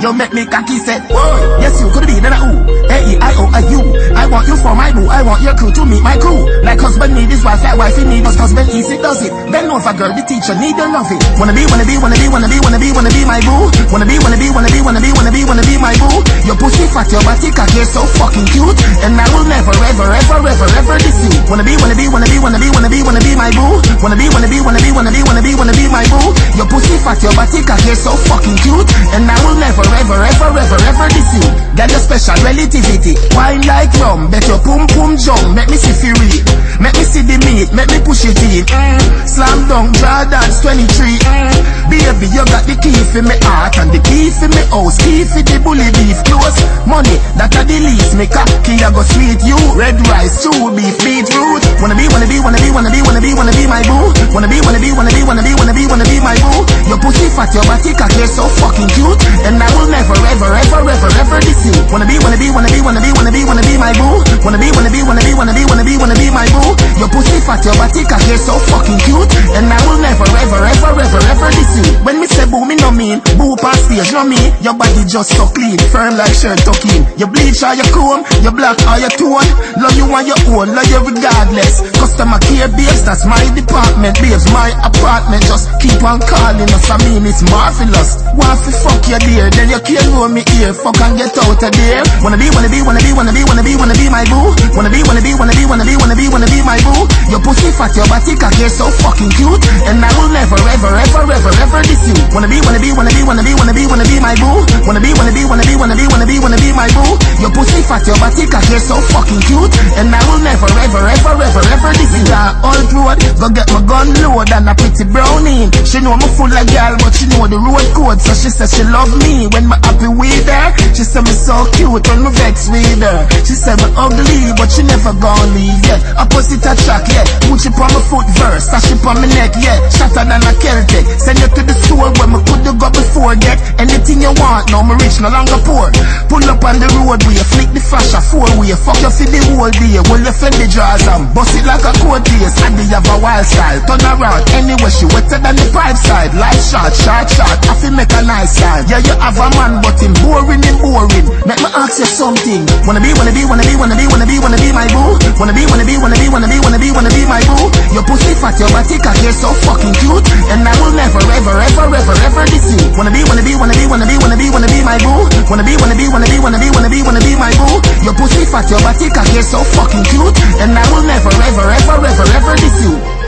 You make me cocky said. Yes, you could be then a ooh. A-E-I-O-A-U. Want you for my boo. I want your crew to meet my crew. Like husband need his wife, like wife need his husband easy does it. Then Bend over girl, the teacher need to love. Wanna be, wanna be, wanna be, wanna be, wanna be, wanna be my boo. Wanna be, wanna be, wanna be, wanna be, wanna be, wanna be my boo. Your pussy fat, your body cock, you're so fucking cute. And I will never, ever, ever, ever, ever diss you. Wanna be, wanna be, wanna be, wanna be, wanna be, wanna be my boo. Wanna be, wanna be, wanna be, wanna be, wanna be, wanna be my boo. Your pussy fat, your body cock, you're so fucking cute. And I will never, ever, ever, ever forever this you. Got your special relativity. Wine like rum, bet your pum pum jump. Make me see fury. Make me see the meat, make me push it in. Mm. Slam dunk, Jordan's 23. Mm. Baby, you got the key for me heart and the key for me house. Key for the bully. Money, that the least. Me cocky, I go sweet you. Red rice, two beef, beetroot. Wanna be, wanna be, wanna be, wanna be, wanna be, wanna be my boo. Wanna be, wanna be, wanna be, wanna be, wanna be, wanna be my boo. Your pussy fat, your body cock, you're so fucking cute. And I will never, ever, ever, ever, ever diss you. Wanna be, wanna be, wanna be, wanna be, wanna be, wanna be my boo. Wanna be, wanna be, wanna be, wanna be, wanna be, wanna be my boo. Your pussy fat, your body cock, you're so fucking cute. And I will never, ever, ever, ever, just so clean, firm like shirt tucking. You bleach or you comb, you black or you tone. Love you on your own, love you regardless. Customer care babes, that's my department, babes, my apartment. Just keep on calling us, I mean it's marvelous. Want to fuck you dear, then you can't know me here. Fuck and get out of there. Wanna be, wanna be, wanna be, wanna be, wanna be, wanna be my boo. Wanna be, wanna be, wanna be, wanna be, wanna be, wanna be my boo. Your pussy fat, your body cock, you're so fucking cute. And I will never, ever, ever, ever, ever diss you. Wanna be, wanna be, wanna be, wanna be, wanna be, wanna be my boo. Wanna be, wanna be, wanna be, wanna be, wanna be, wanna be my boo. Your pussy fat, your body cock, you're so fucking cute. And I will never, ever, ever, ever, ever diss you. Yeah, old road, go get my gun load and a pretty brownie. She know me full of gal, but she know the road code, so she says she love me when me happy with her. She said me so cute when me vex with her. She said me ugly, but she never gonna leave yet. Opposite attract, yeah. Gucci on my foot verse, sash on my neck, yeah. Shatter than a Celtic. Send you to the store before. Get anything you want, now me rich, no longer poor. Pull up on the road, we flick the flash a four way. Fuck you for the whole day. Well, you fend the jaws and bust it like a court case. And they have a wild style. Turn around, anyway, she wetter than the pipe side. Light shot, shot, shot. I feel make a nice style. Yeah, you have a man, but him boring, him boring. Make me ask you something. Wanna be, wanna be, wanna be, wanna be, wanna be, wanna be my boo. Wanna be, wanna be, wanna be, wanna be, wanna be, wanna be my boo. Your pussy fat, your body cock, you're so fucking cute. And I will never, ever, ever, ever, ever diss. Wanna be, wanna be, wanna be, wanna be, wanna be, wanna be my boo. Wanna be, wanna be, wanna be, wanna be, wanna be, wanna be my boo. Your pussy fat, your body cock, you're so fucking cute. And I will never, ever, ever, ever, ever diss you.